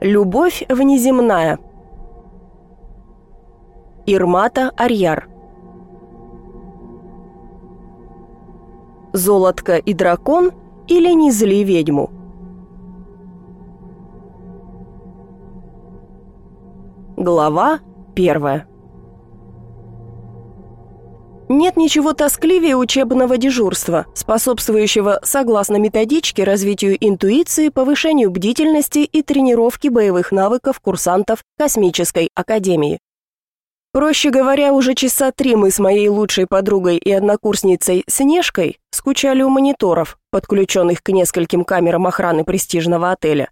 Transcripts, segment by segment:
Любовь внеземная. Ирмата Арьяр. Золотко и дракон или не зли ведьму. Глава первая. Нет ничего тоскливее учебного дежурства, способствующего, согласно методичке, развитию интуиции, повышению бдительности и тренировке боевых навыков курсантов Космической Академии. Проще говоря, уже часа три мы с моей лучшей подругой и однокурсницей Снежкой скучали у мониторов, подключенных к нескольким камерам охраны престижного отеля.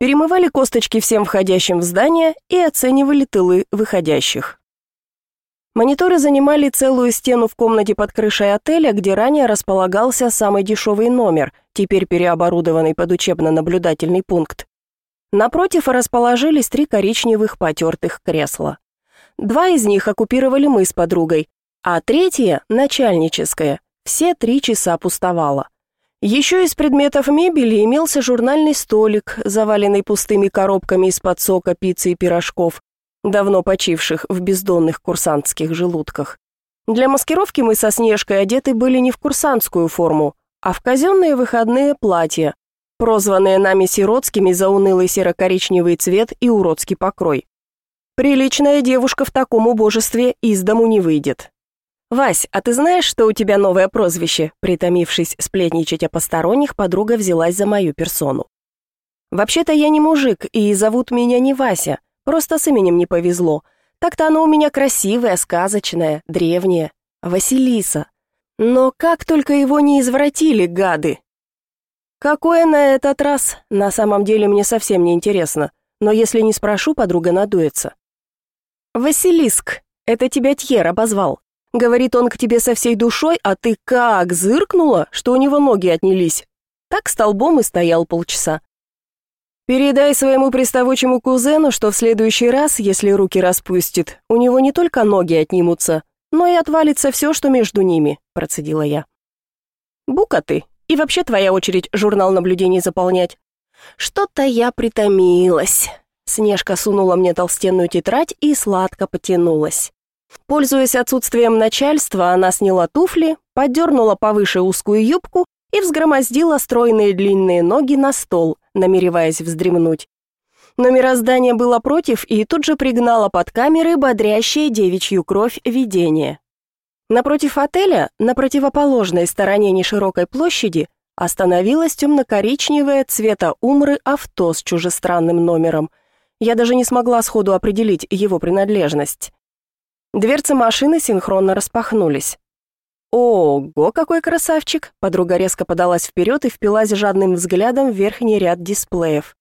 Перемывали косточки всем входящим в здание и оценивали тылы выходящих. Мониторы занимали целую стену в комнате под крышей отеля, где ранее располагался самый дешевый номер, теперь переоборудованный под учебно-наблюдательный пункт. Напротив расположились три коричневых потертых кресла. Два из них оккупировали мы с подругой, а третье, начальническое, все три часа пустовало. Еще из предметов мебели имелся журнальный столик, заваленный пустыми коробками из-под сока, пиццы и пирожков, давно почивших в бездонных курсантских желудках. Для маскировки мы со Снежкой одеты были не в курсантскую форму, а в казенные выходные платья, прозванные нами сиротскими за унылый серо-коричневый цвет и уродский покрой. Приличная девушка в таком убожестве из дому не выйдет. «Вась, а ты знаешь, что у тебя новое прозвище?» Притомившись сплетничать о посторонних, подруга взялась за мою персону. «Вообще-то я не мужик, и зовут меня не Вася. Просто с именем не повезло. Так-то оно у меня красивое, сказочное, древнее. Василиса. Но как только его не извратили, гады. Какое на этот раз? На самом деле мне совсем не интересно. Но если не спрошу, подруга надуется. Василиск, это тебя Тьер обозвал. Говорит он к тебе со всей душой, а ты как зыркнула, что у него ноги отнялись. Так столбом и стоял полчаса. Передай своему приставучему кузену, что в следующий раз, если руки распустит, у него не только ноги отнимутся, но и отвалится все, что между ними», – процедила я. «Бука ты, и вообще твоя очередь журнал наблюдений заполнять». «Что-то я притомилась». Снежка сунула мне толстенную тетрадь и сладко потянулась. Пользуясь отсутствием начальства, она сняла туфли, поддернула повыше узкую юбку и взгромоздила стройные длинные ноги на стол – намереваясь вздремнуть. Но мироздание было против и тут же пригнало под камеры бодрящее девичью кровь видение. Напротив отеля, на противоположной стороне неширокой площади, остановилось темно-коричневое цвета умры авто с чужестранным номером. Я даже не смогла сходу определить его принадлежность. Дверцы машины синхронно распахнулись. «Ого, какой красавчик!» Подруга резко подалась вперед и впилась жадным взглядом в верхний ряд дисплеев.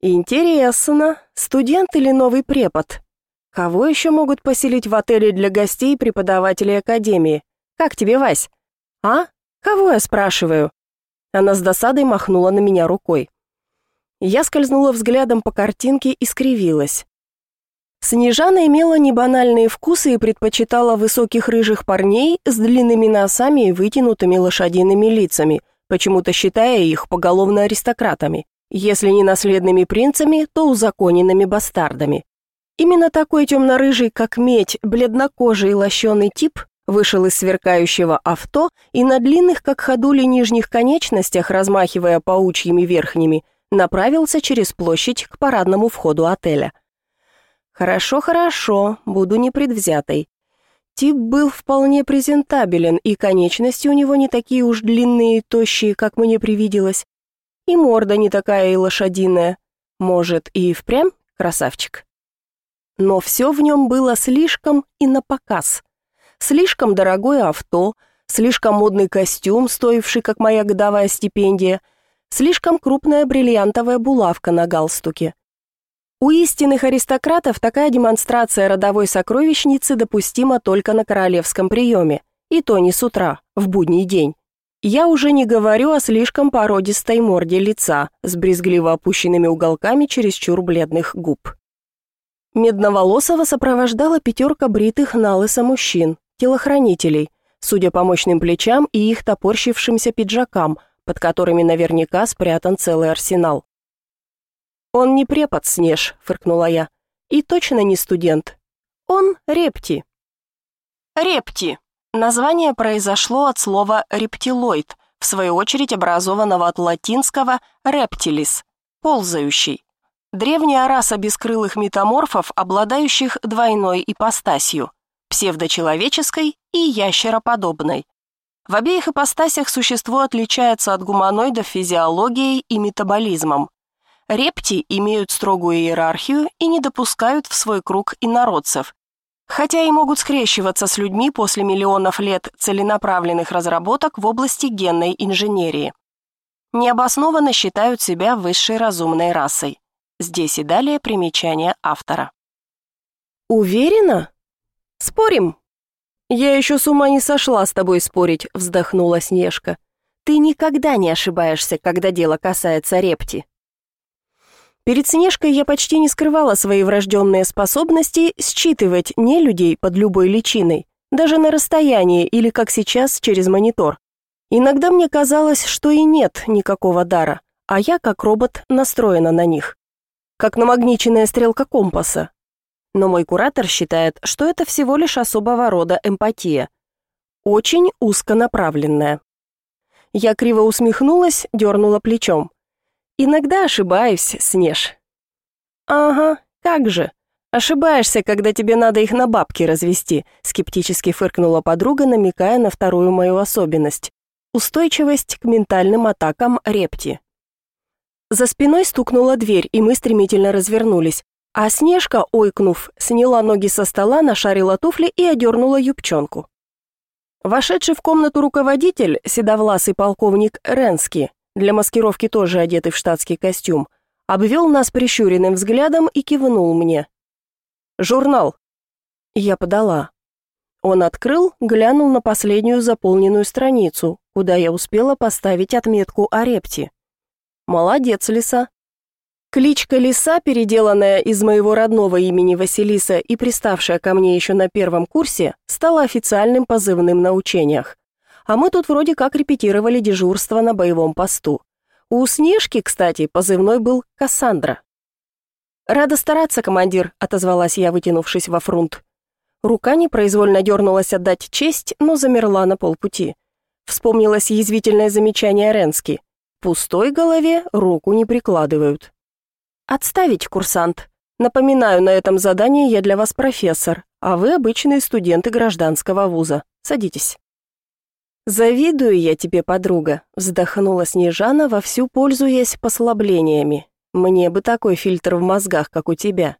«Интересно, студент или новый препод? Кого еще могут поселить в отеле для гостей преподавателей академии? Как тебе, Вась?» «А? Кого я спрашиваю?» Она с досадой махнула на меня рукой. Я скользнула взглядом по картинке и скривилась. Снежана имела небанальные вкусы и предпочитала высоких рыжих парней с длинными носами и вытянутыми лошадиными лицами, почему-то считая их поголовно аристократами, если не наследными принцами, то узаконенными бастардами. Именно такой темно-рыжий, как медь, бледнокожий и лощеный тип вышел из сверкающего авто и на длинных, как ходули, нижних конечностях, размахивая паучьими верхними, направился через площадь к парадному входу отеля – Хорошо, хорошо, буду непредвзятой. Тип был вполне презентабелен, и конечности у него не такие уж длинные и тощие, как мне привиделось. И морда не такая и лошадиная. Может, и впрямь красавчик? Но все в нем было слишком и на показ. Слишком дорогое авто, слишком модный костюм, стоивший, как моя годовая стипендия, слишком крупная бриллиантовая булавка на галстуке — у истинных аристократов такая демонстрация родовой сокровищницы допустима только на королевском приеме, и то не с утра, в будний день. Я уже не говорю о слишком породистой морде лица с брезгливо опущенными уголками чересчур бледных губ. Медноволосого сопровождала пятерка бритых налысо мужчин, телохранителей, судя по мощным плечам и их топорщившимся пиджакам, под которыми наверняка спрятан целый арсенал. «Он не препод, Снеж», — фыркнула я. «И точно не студент. Он репти». «Репти» — название произошло от слова «рептилоид», в свою очередь образованного от латинского «рептилис» — «ползающий». Древняя раса бескрылых метаморфов, обладающих двойной ипостасью — псевдочеловеческой и ящероподобной. В обеих ипостасях существо отличается от гуманоидов физиологией и метаболизмом. Репти имеют строгую иерархию и не допускают в свой круг инородцев. Хотя и могут скрещиваться с людьми после миллионов лет целенаправленных разработок в области генной инженерии. Необоснованно считают себя высшей разумной расой. Здесь и далее примечание автора. «Уверена? Спорим?» «Я еще с ума не сошла с тобой спорить», — вздохнула Снежка. «Ты никогда не ошибаешься, когда дело касается репти». Перед Снежкой я почти не скрывала свои врожденные способности считывать не людей под любой личиной, даже на расстоянии или, как сейчас, через монитор. Иногда мне казалось, что и нет никакого дара, а я, как робот, настроена на них. Как намагниченная стрелка компаса. Но мой куратор считает, что это всего лишь особого рода эмпатия. Очень узконаправленная. Я криво усмехнулась, дернула плечом. Иногда ошибаюсь, Снеж. Ага, как же. Ошибаешься, когда тебе надо их на бабки развести, скептически фыркнула подруга, намекая на вторую мою особенность. Устойчивость к ментальным атакам репти. За спиной стукнула дверь, и мы стремительно развернулись. А Снежка, ойкнув, сняла ноги со стола, нашарила туфли и одернула юбчонку. Вошедший в комнату руководитель, седовласый полковник Ренский для маскировки тоже одетый в штатский костюм, обвел нас прищуренным взглядом и кивнул мне. «Журнал!» Я подала. Он открыл, глянул на последнюю заполненную страницу, куда я успела поставить отметку о репте. «Молодец, лиса!» Кличка Лиса, переделанная из моего родного имени Василиса и приставшая ко мне еще на первом курсе, стала официальным позывным на учениях. А мы тут вроде как репетировали дежурство на боевом посту. У Снежки, кстати, позывной был «Кассандра». «Рада стараться, командир», — отозвалась я, вытянувшись во фрунт. Рука непроизвольно дернулась отдать честь, но замерла на полпути. Вспомнилось язвительное замечание Ренски. «Пустой голове руку не прикладывают». «Отставить, курсант. Напоминаю, на этом задании я для вас профессор, а вы обычные студенты гражданского вуза. Садитесь». «Завидую я тебе, подруга», — вздохнула Снежана, вовсю пользуясь послаблениями. «Мне бы такой фильтр в мозгах, как у тебя».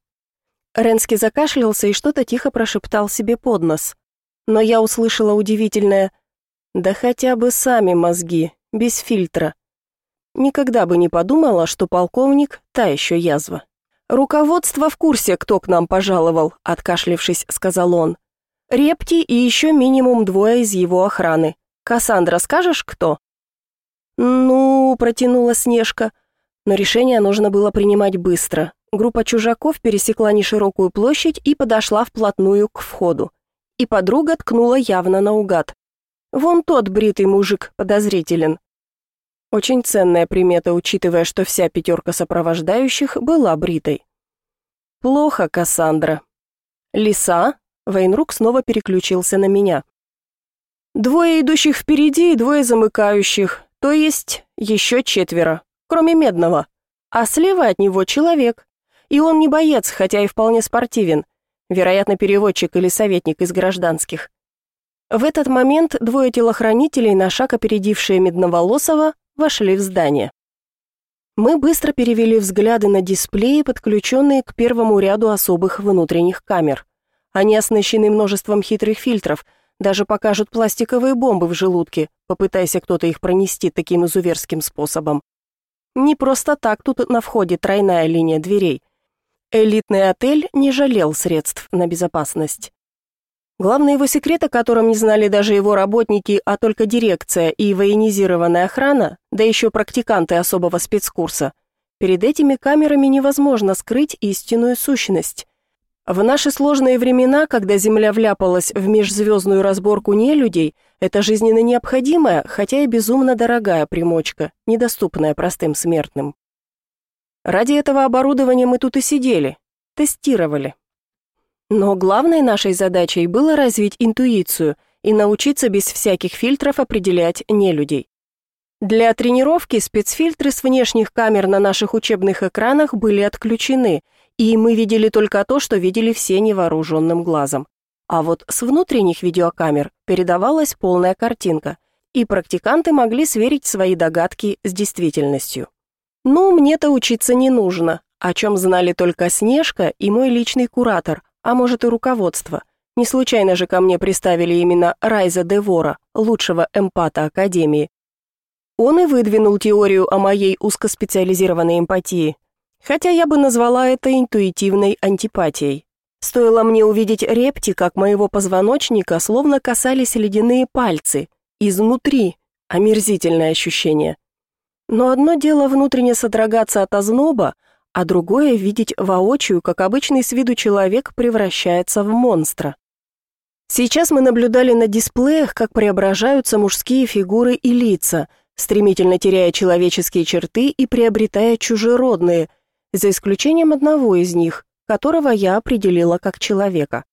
Ренский закашлялся и что-то тихо прошептал себе под нос. Но я услышала удивительное «Да хотя бы сами мозги, без фильтра». Никогда бы не подумала, что полковник — та еще язва. «Руководство в курсе, кто к нам пожаловал», — откашлившись, сказал он. «Репти и еще минимум двое из его охраны. «Кассандра, скажешь, кто?» «Ну...» — протянула Снежка. Но решение нужно было принимать быстро. Группа чужаков пересекла неширокую площадь и подошла вплотную к входу. И подруга ткнула явно наугад. «Вон тот бритый мужик подозрителен». Очень ценная примета, учитывая, что вся пятерка сопровождающих была бритой. «Плохо, Кассандра». «Лиса?» — Вейнрук снова переключился на меня. Двое идущих впереди и двое замыкающих, то есть еще четверо, кроме Медного. А слева от него человек. И он не боец, хотя и вполне спортивен. Вероятно, переводчик или советник из гражданских. В этот момент двое телохранителей, на шаг опередившие Медноволосова, вошли в здание. Мы быстро перевели взгляды на дисплеи, подключенные к первому ряду особых внутренних камер. Они оснащены множеством хитрых фильтров – даже покажут пластиковые бомбы в желудке, попытайся кто-то их пронести таким изуверским способом. Не просто так тут на входе тройная линия дверей. Элитный отель не жалел средств на безопасность. Главный его секрет, о котором не знали даже его работники, а только дирекция и военизированная охрана, да еще практиканты особого спецкурса, перед этими камерами невозможно скрыть истинную сущность. В наши сложные времена, когда Земля вляпалась в межзвездную разборку нелюдей, это жизненно необходимая, хотя и безумно дорогая примочка, недоступная простым смертным. Ради этого оборудования мы тут и сидели, тестировали. Но главной нашей задачей было развить интуицию и научиться без всяких фильтров определять нелюдей. Для тренировки спецфильтры с внешних камер на наших учебных экранах были отключены, и мы видели только то, что видели все невооруженным глазом. А вот с внутренних видеокамер передавалась полная картинка, и практиканты могли сверить свои догадки с действительностью. Ну, мне-то учиться не нужно, о чем знали только Снежка и мой личный куратор, а может и руководство. Не случайно же ко мне приставили именно Райза Девора, лучшего эмпата Академии, он и выдвинул теорию о моей узкоспециализированной эмпатии, хотя я бы назвала это интуитивной антипатией. Стоило мне увидеть репти, как моего позвоночника словно касались ледяные пальцы, изнутри, омерзительное ощущение. Но одно дело внутренне содрогаться от озноба, а другое — видеть воочию, как обычный с виду человек превращается в монстра. Сейчас мы наблюдали на дисплеях, как преображаются мужские фигуры и лица — стремительно теряя человеческие черты и приобретая чужеродные, за исключением одного из них, которого я определила как человека.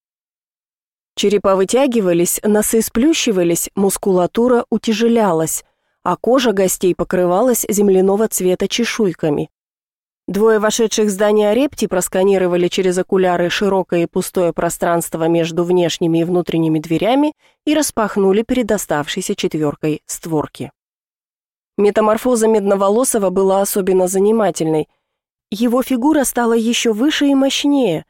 Черепа вытягивались, носы сплющивались, мускулатура утяжелялась, а кожа гостей покрывалась земляного цвета чешуйками. Двое вошедших в здание репти просканировали через окуляры широкое и пустое пространство между внешними и внутренними дверями и распахнули перед оставшейся четверкой створки. Метаморфоза Медноволосова была особенно занимательной. Его фигура стала еще выше и мощнее.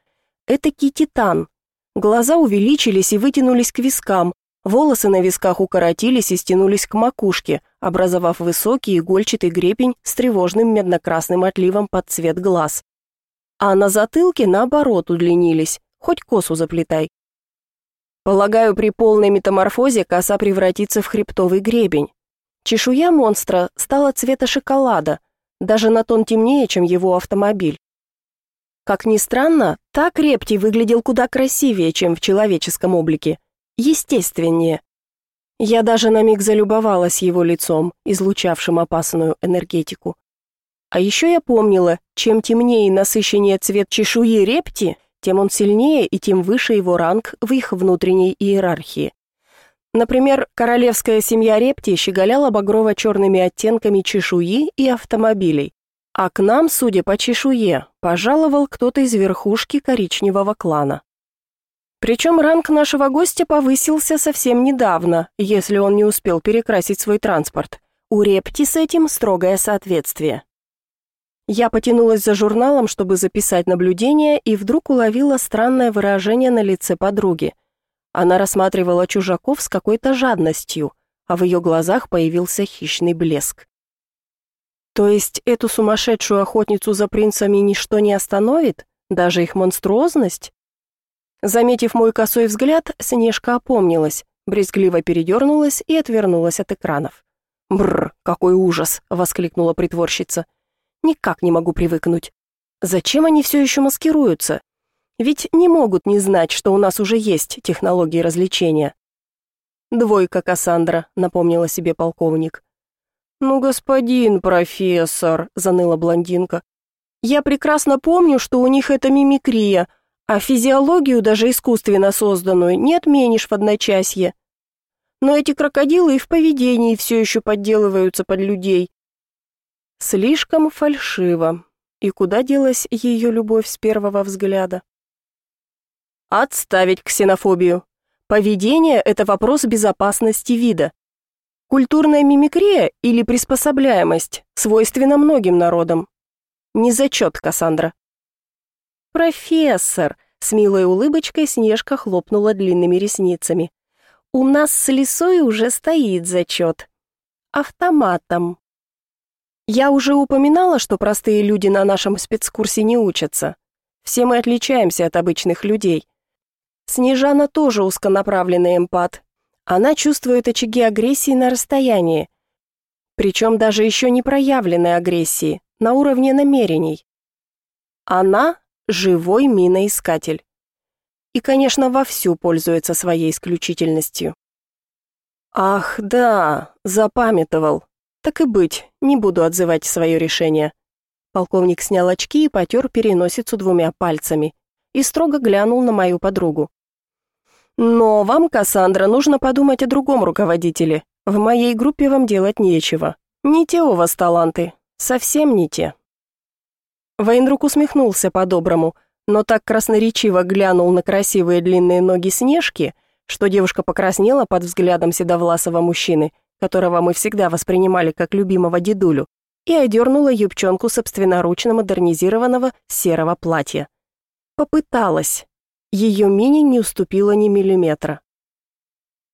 Это титан. Глаза увеличились и вытянулись к вискам, волосы на висках укоротились и стянулись к макушке, образовав высокий игольчатый гребень с тревожным медно-красным отливом под цвет глаз. А на затылке, наоборот, удлинились, хоть косу заплетай. Полагаю, при полной метаморфозе коса превратится в хребтовый гребень. Чешуя монстра стала цвета шоколада, даже на тон темнее, чем его автомобиль. Как ни странно, так рептий выглядел куда красивее, чем в человеческом облике. Естественнее. Я даже на миг залюбовалась его лицом, излучавшим опасную энергетику. А еще я помнила, чем темнее и насыщеннее цвет чешуи репти, тем он сильнее и тем выше его ранг в их внутренней иерархии. Например, королевская семья Репти щеголяла багрово-черными оттенками чешуи и автомобилей, а к нам, судя по чешуе, пожаловал кто-то из верхушки коричневого клана. Причем ранг нашего гостя повысился совсем недавно, если он не успел перекрасить свой транспорт. У Репти с этим строгое соответствие. Я потянулась за журналом, чтобы записать наблюдение, и вдруг уловила странное выражение на лице подруги. Она рассматривала чужаков с какой-то жадностью, а в ее глазах появился хищный блеск. То есть эту сумасшедшую охотницу за принцами ничто не остановит? Даже их монструозность? Заметив мой косой взгляд, Снежка опомнилась, брезгливо передернулась и отвернулась от экранов. «Бррр, какой ужас!» — воскликнула притворщица. «Никак не могу привыкнуть. Зачем они все еще маскируются? Ведь не могут не знать, что у нас уже есть технологии развлечения. «Двойка, Кассандра», — напомнила себе полковник. «Ну, господин профессор», — заныла блондинка. «Я прекрасно помню, что у них это мимикрия, а физиологию, даже искусственно созданную, не отменишь в одночасье. Но эти крокодилы и в поведении все еще подделываются под людей». Слишком фальшиво. И куда делась ее любовь с первого взгляда? Отставить ксенофобию. Поведение – это вопрос безопасности вида. Культурная мимикрия или приспособляемость свойственна многим народам. Не зачет, Кассандра. «Профессор!» — с милой улыбочкой Снежка хлопнула длинными ресницами. «У нас с лисой уже стоит зачет. Автоматом». Я уже упоминала, что простые люди на нашем спецкурсе не учатся. Все мы отличаемся от обычных людей. Снежана тоже узконаправленный эмпат. Она чувствует очаги агрессии на расстоянии. Причем даже еще не проявленной агрессии, на уровне намерений. Она – живой миноискатель. И, конечно, вовсю пользуется своей исключительностью. «Ах, да, запамятовал. Так и быть, не буду отзывать свое решение». Полковник снял очки и потер переносицу двумя пальцами и строго глянул на мою подругу. Но вам, Кассандра, нужно подумать о другом руководителе. В моей группе вам делать нечего. Не те у вас таланты. Совсем не те». Вейнрук усмехнулся по-доброму, но так красноречиво глянул на красивые длинные ноги Снежки, что девушка покраснела под взглядом седовласого мужчины, которого мы всегда воспринимали как любимого дедулю, и одернула юбчонку собственноручно модернизированного серого платья. Попыталась. Ее мини не уступила ни миллиметра.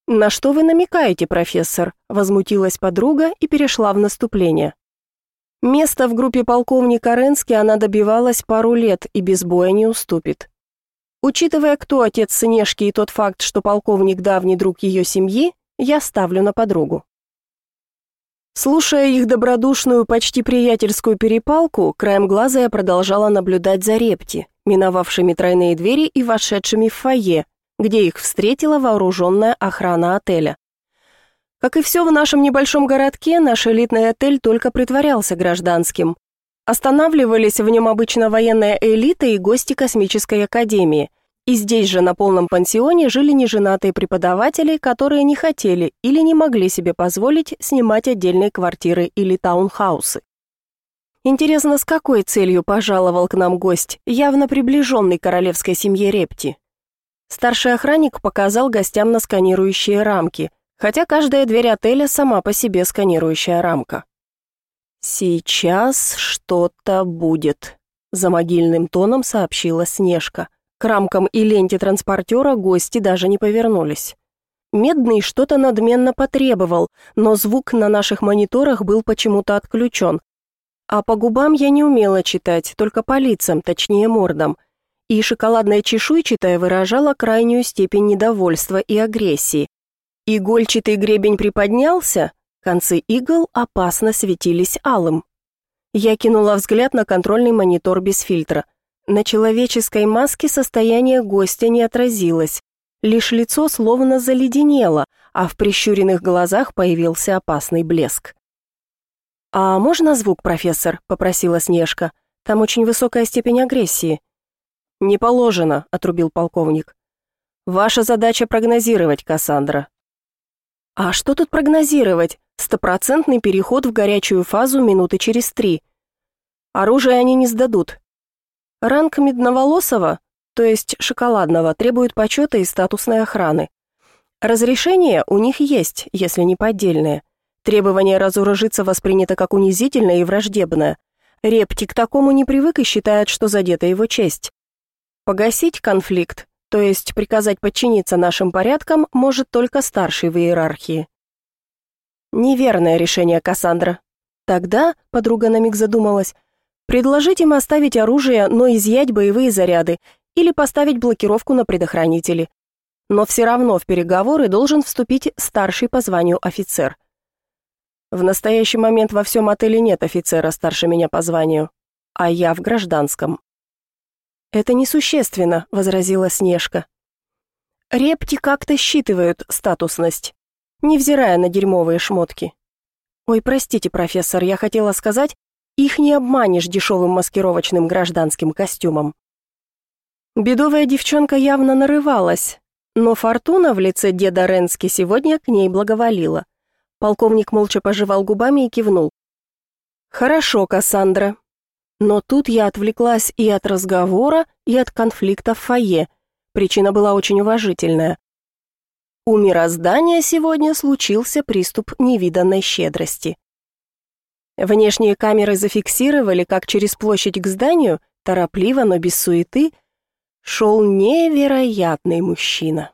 «На что вы намекаете, профессор?» – возмутилась подруга и перешла в наступление. Место в группе полковника Ренски она добивалась пару лет и без боя не уступит. Учитывая, кто отец Сынешки и тот факт, что полковник давний друг ее семьи, я ставлю на подругу. Слушая их добродушную, почти приятельскую перепалку, краем глаза я продолжала наблюдать за Репти, миновавшими тройные двери и вошедшими в фойе, где их встретила вооруженная охрана отеля. Как и все в нашем небольшом городке, наш элитный отель только притворялся гражданским. Останавливались в нем обычно военная элита и гости Космической Академии. И здесь же на полном пансионе жили неженатые преподаватели, которые не хотели или не могли себе позволить снимать отдельные квартиры или таунхаусы. Интересно, с какой целью пожаловал к нам гость, явно приближенный к королевской семье Репти? Старший охранник показал гостям на сканирующие рамки, хотя каждая дверь отеля сама по себе сканирующая рамка. «Сейчас что-то будет», — за могильным тоном сообщила Снежка. К рамкам и ленте транспортера гости даже не повернулись. Медный что-то надменно потребовал, но звук на наших мониторах был почему-то отключен, а по губам я не умела читать, только по лицам, точнее мордам. И шоколадная чешуйчатая выражала крайнюю степень недовольства и агрессии. Игольчатый гребень приподнялся, концы игл опасно светились алым. Я кинула взгляд на контрольный монитор без фильтра. На человеческой маске состояние гостя не отразилось. Лишь лицо словно заледенело, а в прищуренных глазах появился опасный блеск. «А можно звук, профессор?» — попросила Снежка. «Там очень высокая степень агрессии». «Не положено», — отрубил полковник. «Ваша задача прогнозировать, Кассандра». «А что тут прогнозировать? Стопроцентный переход в горячую фазу минуты через три. Оружие они не сдадут. Ранг медноволосого, то есть шоколадного, требует почета и статусной охраны. Разрешение у них есть, если не поддельное. Требование разоружиться воспринято как унизительное и враждебное. Репти к такому не привык и считает, что задета его честь. Погасить конфликт, то есть приказать подчиниться нашим порядкам, может только старший в иерархии. Неверное решение, Кассандра. Тогда, подруга на миг задумалась, предложить им оставить оружие, но изъять боевые заряды или поставить блокировку на предохранители. Но все равно в переговоры должен вступить старший по званию офицер – в настоящий момент во всем отеле нет офицера старше меня по званию, а я в гражданском». «Это несущественно», — возразила Снежка. «Репти как-то считывают статусность, невзирая на дерьмовые шмотки». «Ой, простите, профессор, я хотела сказать, их не обманешь дешевым маскировочным гражданским костюмом». Бедовая девчонка явно нарывалась, но фортуна в лице деда Ренски сегодня к ней благоволила — Полковник молча пожевал губами и кивнул. «Хорошо, Кассандра». Но тут я отвлеклась и от разговора, и от конфликта в фойе. Причина была очень уважительная. У мироздания сегодня случился приступ невиданной щедрости. Внешние камеры зафиксировали, как через площадь к зданию, торопливо, но без суеты, шел невероятный мужчина.